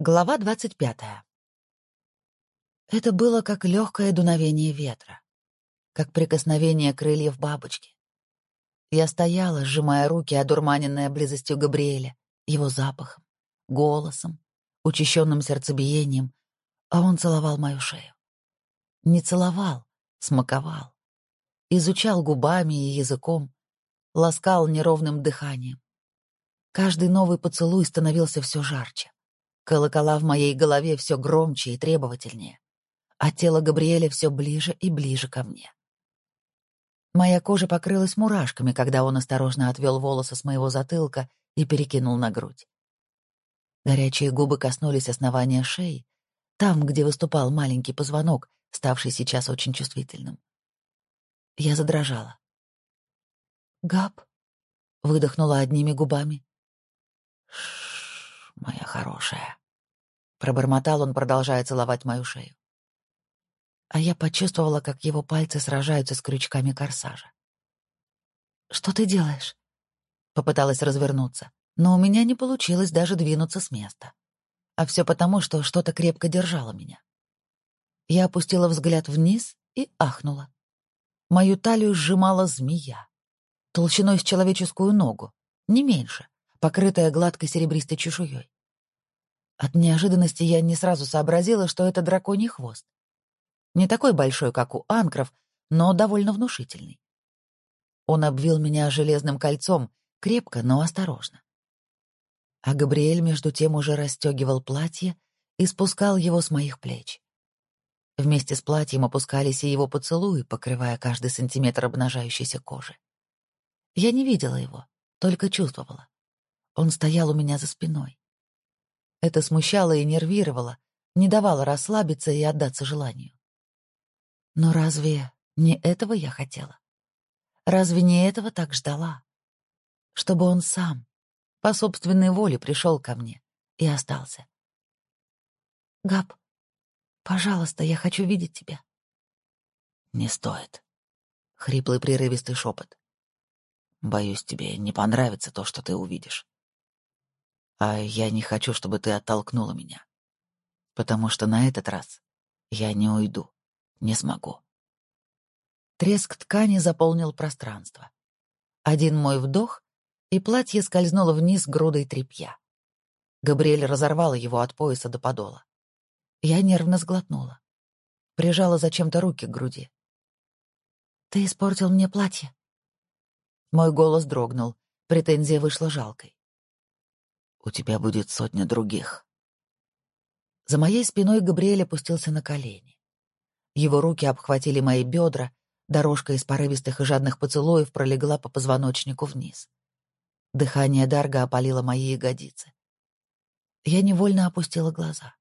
Глава двадцать пятая. Это было как легкое дуновение ветра, как прикосновение крыльев бабочки. Я стояла, сжимая руки, одурманенная близостью Габриэля, его запахом, голосом, учащенным сердцебиением, а он целовал мою шею. Не целовал, смаковал. Изучал губами и языком, ласкал неровным дыханием. Каждый новый поцелуй становился все жарче. Колокола в моей голове все громче и требовательнее, а тело Габриэля все ближе и ближе ко мне. Моя кожа покрылась мурашками, когда он осторожно отвел волосы с моего затылка и перекинул на грудь. Горячие губы коснулись основания шеи, там, где выступал маленький позвонок, ставший сейчас очень чувствительным. Я задрожала. «Габ?» — выдохнула одними губами. «Ш, моя хорошая», Пробормотал он, продолжая целовать мою шею. А я почувствовала, как его пальцы сражаются с крючками корсажа. «Что ты делаешь?» Попыталась развернуться, но у меня не получилось даже двинуться с места. А все потому, что что-то крепко держало меня. Я опустила взгляд вниз и ахнула. Мою талию сжимала змея. Толщиной с человеческую ногу, не меньше, покрытая гладкой серебристой чешуей. От неожиданности я не сразу сообразила, что это драконий хвост. Не такой большой, как у анкров, но довольно внушительный. Он обвил меня железным кольцом, крепко, но осторожно. А Габриэль между тем уже расстегивал платье и спускал его с моих плеч. Вместе с платьем опускались и его поцелуи, покрывая каждый сантиметр обнажающейся кожи. Я не видела его, только чувствовала. Он стоял у меня за спиной. Это смущало и нервировало, не давало расслабиться и отдаться желанию. Но разве не этого я хотела? Разве не этого так ждала? Чтобы он сам, по собственной воле, пришел ко мне и остался. Габ, пожалуйста, я хочу видеть тебя. Не стоит. Хриплый прерывистый шепот. Боюсь, тебе не понравится то, что ты увидишь. А я не хочу, чтобы ты оттолкнула меня. Потому что на этот раз я не уйду, не смогу. Треск ткани заполнил пространство. Один мой вдох, и платье скользнуло вниз грудой тряпья. Габриэль разорвала его от пояса до подола. Я нервно сглотнула. Прижала зачем-то руки к груди. «Ты испортил мне платье». Мой голос дрогнул, претензия вышла жалкой. У тебя будет сотня других. За моей спиной Габриэль опустился на колени. Его руки обхватили мои бедра, дорожка из порывистых и жадных поцелуев пролегла по позвоночнику вниз. Дыхание Дарга опалило мои ягодицы. Я невольно опустила глаза.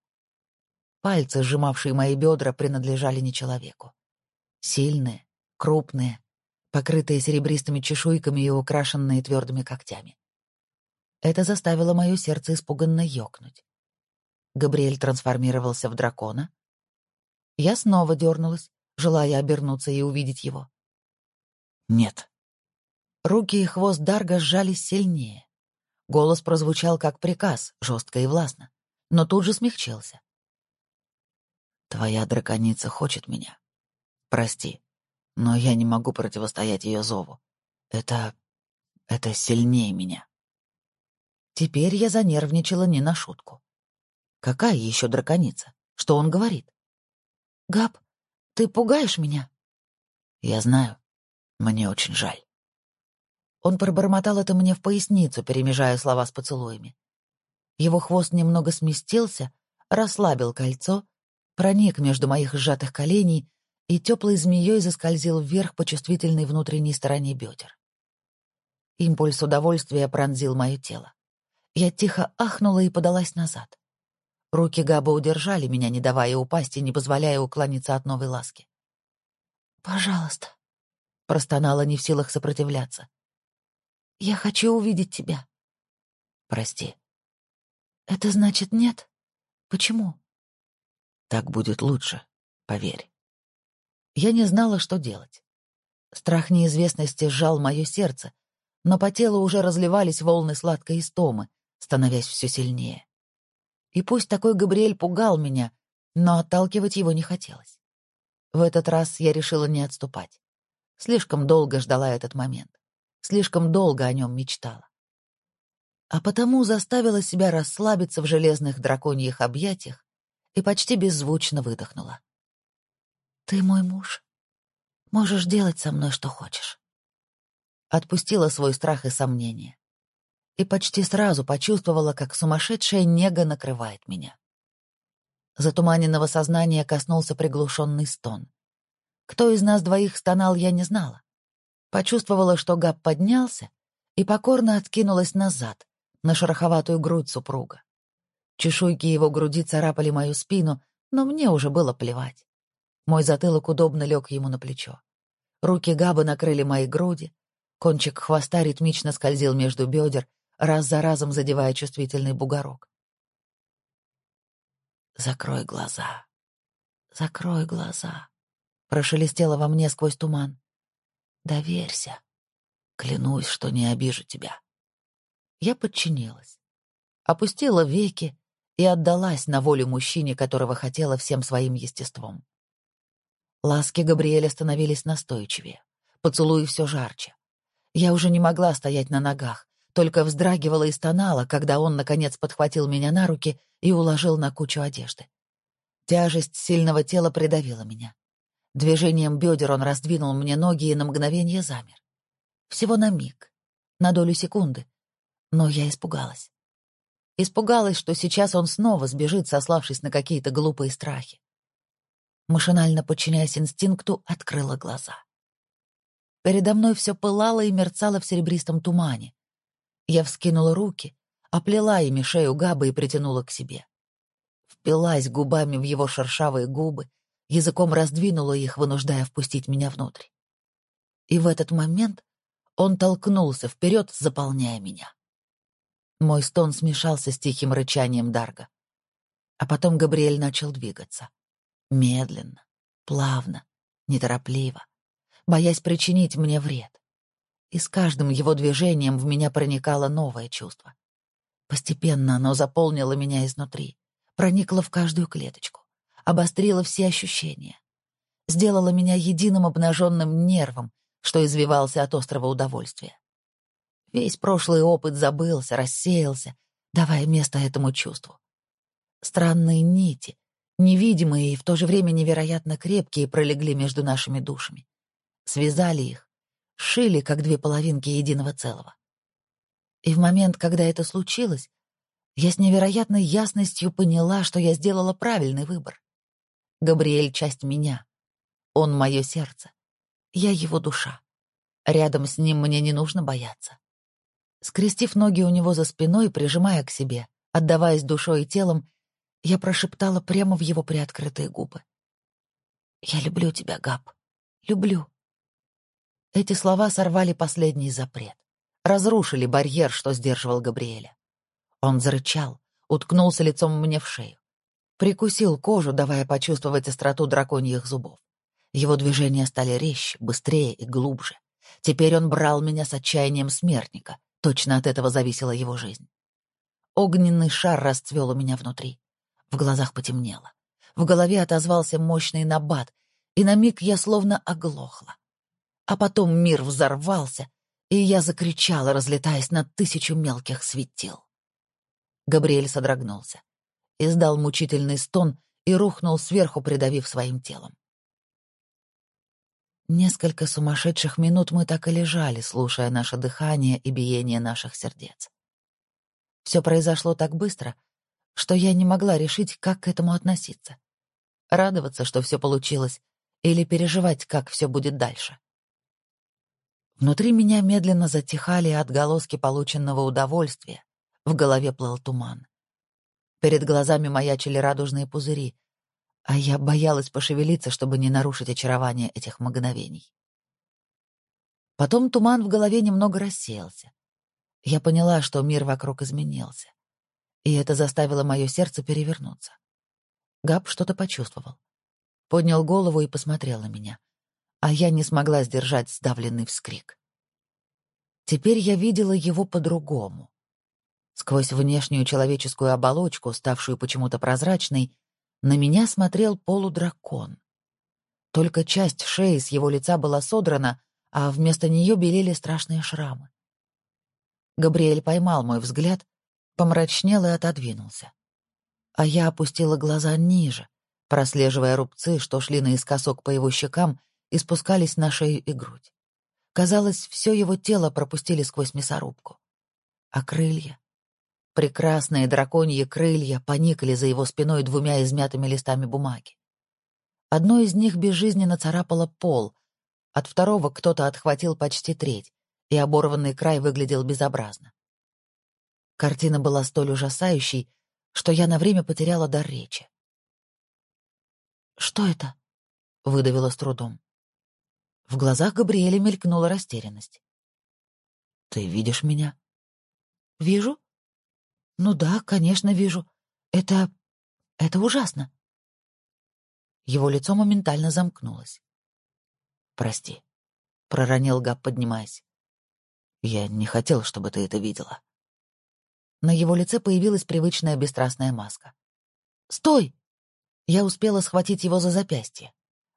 Пальцы, сжимавшие мои бедра, принадлежали не человеку. Сильные, крупные, покрытые серебристыми чешуйками и украшенные твердыми когтями. Это заставило мое сердце испуганно ёкнуть. Габриэль трансформировался в дракона. Я снова дернулась, желая обернуться и увидеть его. Нет. Руки и хвост Дарга сжались сильнее. Голос прозвучал как приказ, жестко и властно, но тут же смягчился. «Твоя драконица хочет меня. Прости, но я не могу противостоять ее зову. Это... это сильнее меня». Теперь я занервничала не на шутку. Какая еще драконица? Что он говорит? Габ, ты пугаешь меня? Я знаю. Мне очень жаль. Он пробормотал это мне в поясницу, перемежая слова с поцелуями. Его хвост немного сместился, расслабил кольцо, проник между моих сжатых коленей и теплой змеей заскользил вверх по чувствительной внутренней стороне бедер. Импульс удовольствия пронзил мое тело. Я тихо ахнула и подалась назад. Руки Габа удержали меня, не давая упасть и не позволяя уклониться от новой ласки. «Пожалуйста», — простонала не в силах сопротивляться. «Я хочу увидеть тебя». «Прости». «Это значит нет? Почему?» «Так будет лучше, поверь». Я не знала, что делать. Страх неизвестности сжал мое сердце, но по телу уже разливались волны сладкой истомы, становясь все сильнее. И пусть такой Габриэль пугал меня, но отталкивать его не хотелось. В этот раз я решила не отступать. Слишком долго ждала этот момент. Слишком долго о нем мечтала. А потому заставила себя расслабиться в железных драконьих объятиях и почти беззвучно выдохнула. «Ты мой муж. Можешь делать со мной, что хочешь». Отпустила свой страх и сомнения. И почти сразу почувствовала, как сумасшедшая нега накрывает меня. Затуманенного сознания коснулся приглушенный стон. Кто из нас двоих стонал, я не знала. Почувствовала, что Габ поднялся и покорно откинулась назад, на шероховатую грудь супруга. Чешуйки его груди царапали мою спину, но мне уже было плевать. Мой затылок удобно лег ему на плечо. Руки Габа накрыли мои груди, кончик хвоста ритмично скользил между бедер, раз за разом задевая чувствительный бугорок. «Закрой глаза. Закрой глаза», — прошелестело во мне сквозь туман. «Доверься. Клянусь, что не обижу тебя». Я подчинилась. Опустила веки и отдалась на волю мужчине, которого хотела всем своим естеством. Ласки Габриэля становились настойчивее, поцелуи все жарче. Я уже не могла стоять на ногах, только вздрагивала и стонала, когда он, наконец, подхватил меня на руки и уложил на кучу одежды. Тяжесть сильного тела придавила меня. Движением бедер он раздвинул мне ноги и на мгновение замер. Всего на миг, на долю секунды. Но я испугалась. Испугалась, что сейчас он снова сбежит, сославшись на какие-то глупые страхи. Машинально подчиняясь инстинкту, открыла глаза. Передо мной все пылало и мерцало в серебристом тумане. Я вскинула руки, оплела ими шею Габа и притянула к себе. Впилась губами в его шершавые губы, языком раздвинула их, вынуждая впустить меня внутрь. И в этот момент он толкнулся вперед, заполняя меня. Мой стон смешался с тихим рычанием Дарга. А потом Габриэль начал двигаться. Медленно, плавно, неторопливо, боясь причинить мне вред. И с каждым его движением в меня проникало новое чувство. Постепенно оно заполнило меня изнутри, проникло в каждую клеточку, обострило все ощущения, сделало меня единым обнаженным нервом, что извивался от острого удовольствия. Весь прошлый опыт забылся, рассеялся, давая место этому чувству. Странные нити, невидимые и в то же время невероятно крепкие, пролегли между нашими душами. Связали их, шили, как две половинки единого целого. И в момент, когда это случилось, я с невероятной ясностью поняла, что я сделала правильный выбор. Габриэль — часть меня. Он — мое сердце. Я его душа. Рядом с ним мне не нужно бояться. Скрестив ноги у него за спиной, прижимая к себе, отдаваясь душой и телом, я прошептала прямо в его приоткрытые губы. «Я люблю тебя, Габ. Люблю». Эти слова сорвали последний запрет разрушили барьер, что сдерживал Габриэля. Он зарычал, уткнулся лицом мне в шею. Прикусил кожу, давая почувствовать остроту драконьих зубов. Его движения стали резче, быстрее и глубже. Теперь он брал меня с отчаянием смертника. Точно от этого зависела его жизнь. Огненный шар расцвел у меня внутри. В глазах потемнело. В голове отозвался мощный набат, и на миг я словно оглохла. А потом мир взорвался, и я закричала, разлетаясь на тысячу мелких светил. Габриэль содрогнулся, издал мучительный стон и рухнул сверху, придавив своим телом. Несколько сумасшедших минут мы так и лежали, слушая наше дыхание и биение наших сердец. Все произошло так быстро, что я не могла решить, как к этому относиться. Радоваться, что все получилось, или переживать, как все будет дальше. Внутри меня медленно затихали отголоски полученного удовольствия, в голове плыл туман. Перед глазами маячили радужные пузыри, а я боялась пошевелиться, чтобы не нарушить очарование этих мгновений. Потом туман в голове немного рассеялся. Я поняла, что мир вокруг изменился, и это заставило мое сердце перевернуться. Габ что-то почувствовал. Поднял голову и посмотрел на меня а я не смогла сдержать сдавленный вскрик. Теперь я видела его по-другому. Сквозь внешнюю человеческую оболочку, ставшую почему-то прозрачной, на меня смотрел полудракон. Только часть шеи с его лица была содрана, а вместо нее белели страшные шрамы. Габриэль поймал мой взгляд, помрачнел и отодвинулся. А я опустила глаза ниже, прослеживая рубцы, что шли наискосок по его щекам и спускались на шею и грудь. Казалось, все его тело пропустили сквозь мясорубку. А крылья? Прекрасные драконьи крылья поникли за его спиной двумя измятыми листами бумаги. Одно из них безжизненно царапало пол, от второго кто-то отхватил почти треть, и оборванный край выглядел безобразно. Картина была столь ужасающей, что я на время потеряла дар речи. «Что это?» — выдавила с трудом. В глазах Габриэля мелькнула растерянность. «Ты видишь меня?» «Вижу?» «Ну да, конечно, вижу. Это... это ужасно». Его лицо моментально замкнулось. «Прости», — проронил Габ, поднимаясь. «Я не хотел, чтобы ты это видела». На его лице появилась привычная бесстрастная маска. «Стой!» Я успела схватить его за запястье.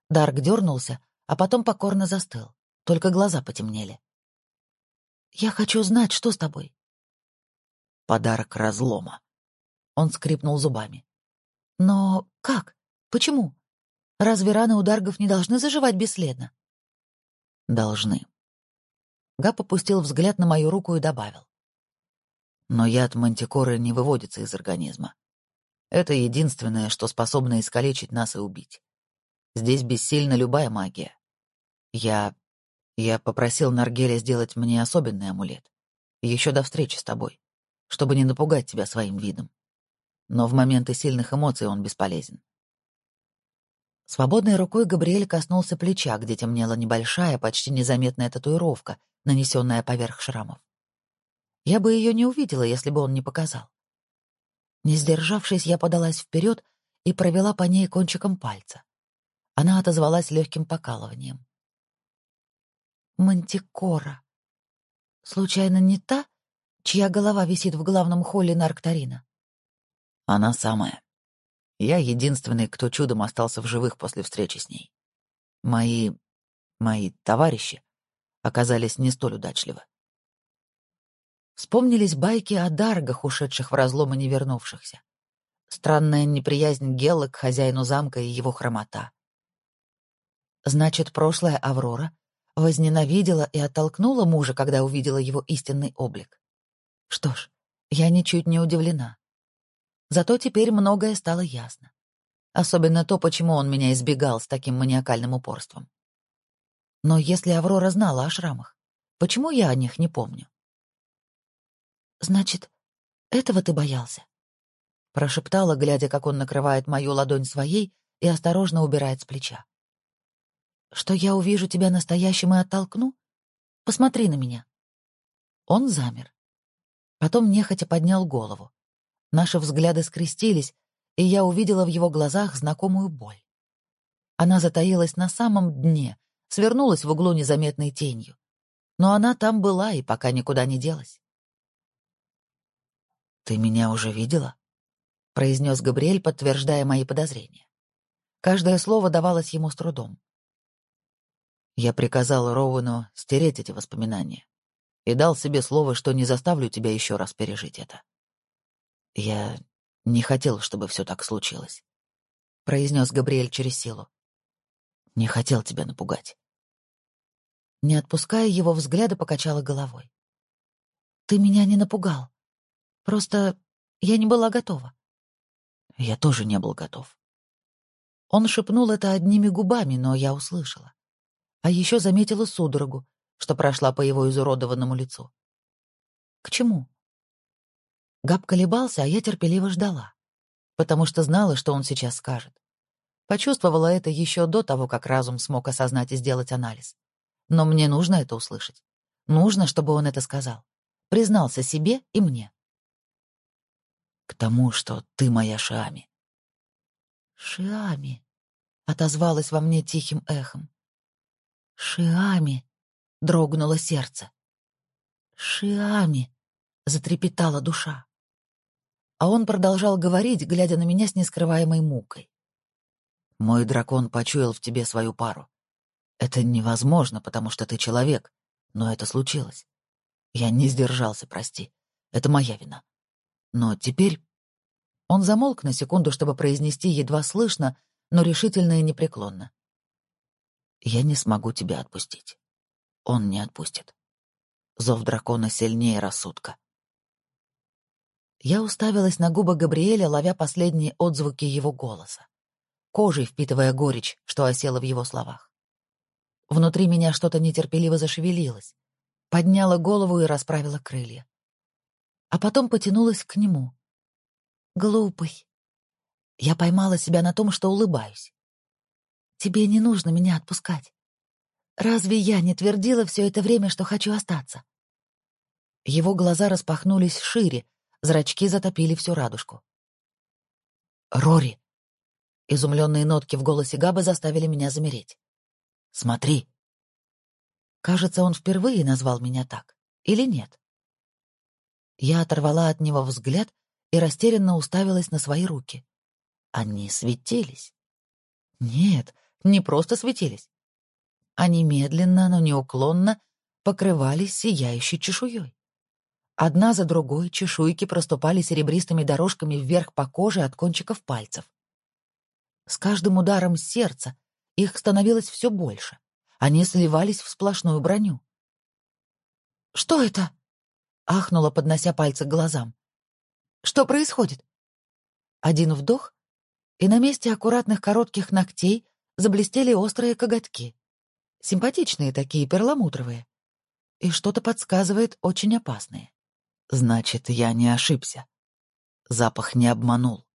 Дарк дернулся, а потом покорно застыл. Только глаза потемнели. «Я хочу знать, что с тобой». «Подарок разлома». Он скрипнул зубами. «Но как? Почему? Разве раны у Даргов не должны заживать бесследно?» «Должны». Гап опустил взгляд на мою руку и добавил. «Но яд мантикоры не выводится из организма. Это единственное, что способно искалечить нас и убить. Здесь бессильна любая магия. Я... я попросил Наргеля сделать мне особенный амулет. Еще до встречи с тобой, чтобы не напугать тебя своим видом. Но в моменты сильных эмоций он бесполезен. Свободной рукой Габриэль коснулся плеча, где темнела небольшая, почти незаметная татуировка, нанесенная поверх шрамов. Я бы ее не увидела, если бы он не показал. Не сдержавшись, я подалась вперед и провела по ней кончиком пальца. Она отозвалась легким покалыванием. Мантикора. Случайно не та, чья голова висит в главном холле Нарктарина? Она самая. Я единственный, кто чудом остался в живых после встречи с ней. Мои... мои товарищи оказались не столь удачливы. Вспомнились байки о даргах, ушедших в разлом и не вернувшихся. Странная неприязнь Гелла к хозяину замка и его хромота. Значит, прошлая Аврора возненавидела и оттолкнула мужа, когда увидела его истинный облик. Что ж, я ничуть не удивлена. Зато теперь многое стало ясно. Особенно то, почему он меня избегал с таким маниакальным упорством. Но если Аврора знала о шрамах, почему я о них не помню? «Значит, этого ты боялся?» Прошептала, глядя, как он накрывает мою ладонь своей и осторожно убирает с плеча. «Что я увижу тебя настоящим и оттолкну? Посмотри на меня». Он замер. Потом нехотя поднял голову. Наши взгляды скрестились, и я увидела в его глазах знакомую боль. Она затаилась на самом дне, свернулась в углу незаметной тенью. Но она там была и пока никуда не делась. «Ты меня уже видела?» — произнес Габриэль, подтверждая мои подозрения. Каждое слово давалось ему с трудом. Я приказал Роуэну стереть эти воспоминания и дал себе слово, что не заставлю тебя еще раз пережить это. «Я не хотел, чтобы все так случилось», — произнес Габриэль через силу. «Не хотел тебя напугать». Не отпуская его взгляда, покачала головой. «Ты меня не напугал. Просто я не была готова». «Я тоже не был готов». Он шепнул это одними губами, но я услышала. А еще заметила судорогу, что прошла по его изуродованному лицу. «К чему?» Габ колебался, а я терпеливо ждала, потому что знала, что он сейчас скажет. Почувствовала это еще до того, как разум смог осознать и сделать анализ. Но мне нужно это услышать. Нужно, чтобы он это сказал. Признался себе и мне. К тому, что ты моя Шиами. Шиами, отозвалось во мне тихим эхом. Шиами, дрогнуло сердце. Шиами, затрепетала душа. а он продолжал говорить, глядя на меня с нескрываемой мукой. «Мой дракон почуял в тебе свою пару. Это невозможно, потому что ты человек, но это случилось. Я не сдержался, прости. Это моя вина. Но теперь...» Он замолк на секунду, чтобы произнести едва слышно, но решительно и непреклонно. «Я не смогу тебя отпустить. Он не отпустит. Зов дракона сильнее рассудка. Я уставилась на губы Габриэля, ловя последние отзвуки его голоса, кожей впитывая горечь, что осела в его словах. Внутри меня что-то нетерпеливо зашевелилось, подняла голову и расправила крылья. А потом потянулась к нему. Глупый. Я поймала себя на том, что улыбаюсь. Тебе не нужно меня отпускать. Разве я не твердила все это время, что хочу остаться? Его глаза распахнулись шире, Зрачки затопили всю радужку. «Рори!» Изумленные нотки в голосе Габы заставили меня замереть. «Смотри!» Кажется, он впервые назвал меня так. Или нет? Я оторвала от него взгляд и растерянно уставилась на свои руки. Они светились. Нет, не просто светились. Они медленно, но неуклонно покрывались сияющей чешуей. Одна за другой чешуйки проступали серебристыми дорожками вверх по коже от кончиков пальцев. С каждым ударом сердца их становилось все больше. Они сливались в сплошную броню. «Что это?» — ахнула, поднося пальцы к глазам. «Что происходит?» Один вдох, и на месте аккуратных коротких ногтей заблестели острые коготки. Симпатичные такие, перламутровые. И что-то подсказывает очень опасные. Значит, я не ошибся. Запах не обманул.